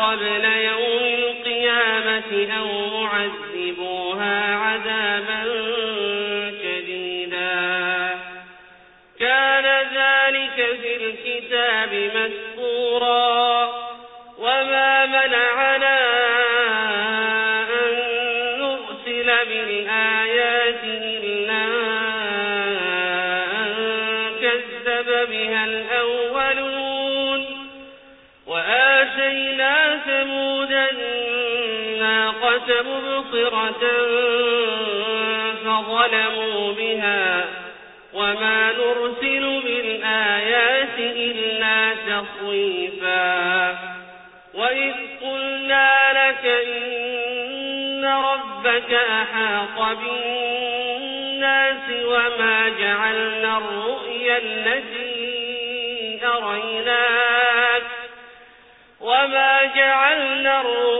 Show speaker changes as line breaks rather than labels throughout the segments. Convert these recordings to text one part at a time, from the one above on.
قبل يوم القيامة أو معذبوها عذابا شديدا. كان ذلك في الكتاب مسطورا وما منعنا أن نرسل بالآيات الناقة مبصرة فظلموا بها وما نرسل بالآيات إلا تخويفا وإذ قلنا لك إن ربك أحاط بالناس وما جعلنا الرؤيا التي أريناك وما جعلنا الرؤيا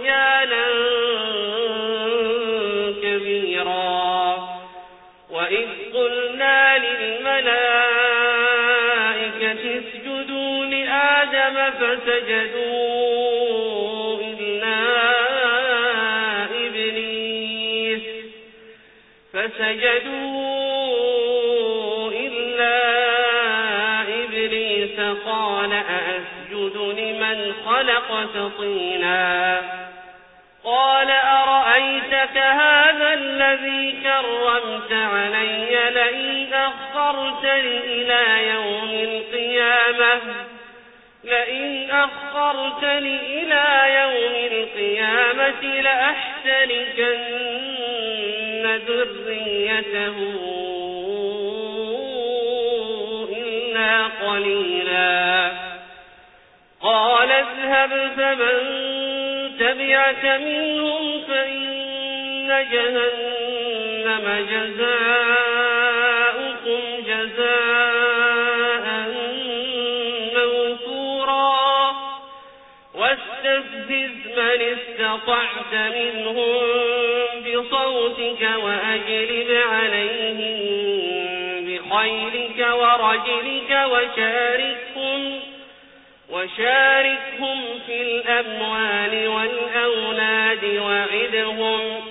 اسجدوا لآدم فسجدوا إلا إبليس. فسجدوا إلا إبليس. قال أأسجد لمن خلقت طينا الذي كرمت علي لئن أخرتني إلى يوم القيامة. لئن أخرتني إلى يوم القيامة لأحتركن ذريته إلا قليلا. قال اذهب فمن تبعك منهم فإن جهنم جزاؤكم جزاء موفورا. واستفزز من استطعت منهم بصوتك وأجلب عليهم بخيلك ورجلك وشاركهم وشاركهم في الأموال والأولاد وعدهم.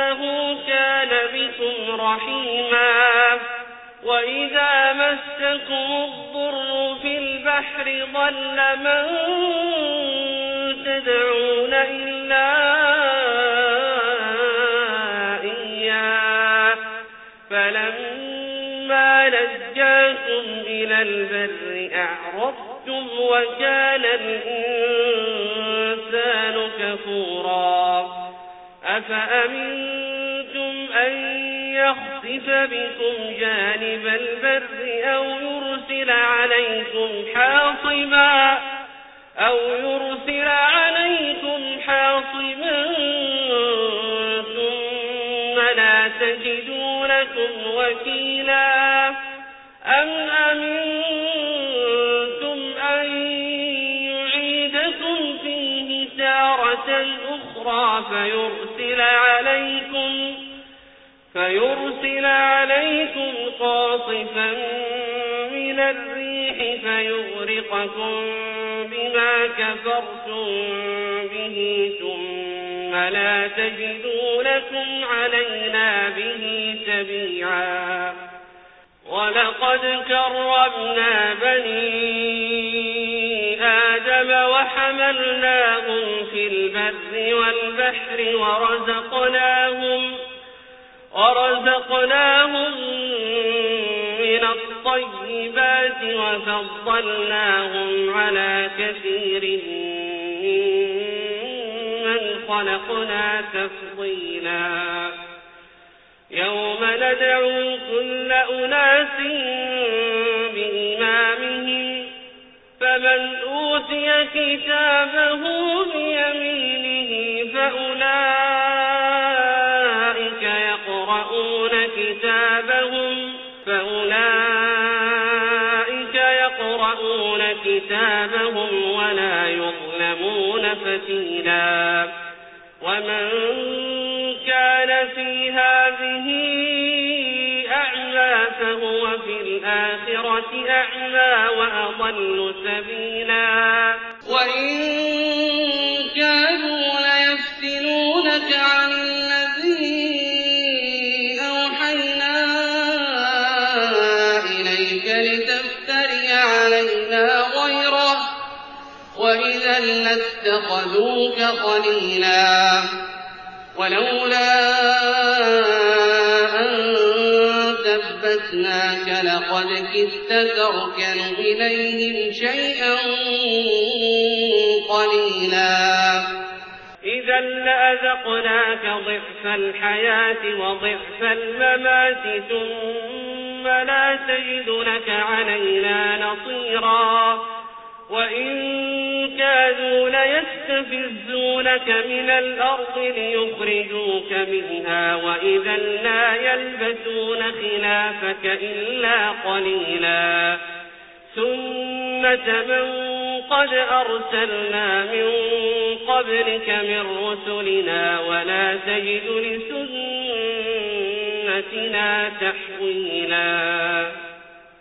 إنه كان بكم رحيما. وإذا مسكم الضر في البحر ضل من تدعون إلا إياه. فلما نجاكم إلى البر أعرضتم وكان الإنسان كفورا. أفأمنتم أن يخسف بكم جانب البر أو يرسل عليكم حاصبا أو يرسل عليكم حاصبا ثم لا تجدوا لكم وكيلا أم أمنتم أن يعيدكم فيه تارة أخرى فيرسل عليكم فيرسل عليكم قاصفا من الريح فيغرقكم بما كفرتم به ثم لا تجدوا لكم علينا به تبيعا. ولقد كرمنا بني وحملناهم في البر والبحر ورزقناهم ورزقناهم من الطيبات وفضلناهم على كثير ممن خلقنا تفضيلا. يوم ندعو كل أناس كتابه بيمينه فأولئك يقرؤون كتابهم فأولئك يقرؤون كتابهم ولا يظلمون فتيلا. ومن كان في هذه الآخرة أعمى وأضل سبيلا.
وإن كانوا ليفتنونك عن الذي أوحينا إليك لتفتري علينا غيره. وإذا لاتخذوك خليلا. ثبتناك لقد كدت تركن إليهم شيئا قليلا.
إذا لأذقناك ضعف الحياة وضعف الممات ثم لا تجد لك علينا نصيرا. وإن كادوا ليستفزونك من الأرض ليخرجوك منها وإذا لا يلبثون خلافك إلا قليلا. سنة من قد أرسلنا من قبلك من رسلنا ولا تجد لسنتنا تحويلا.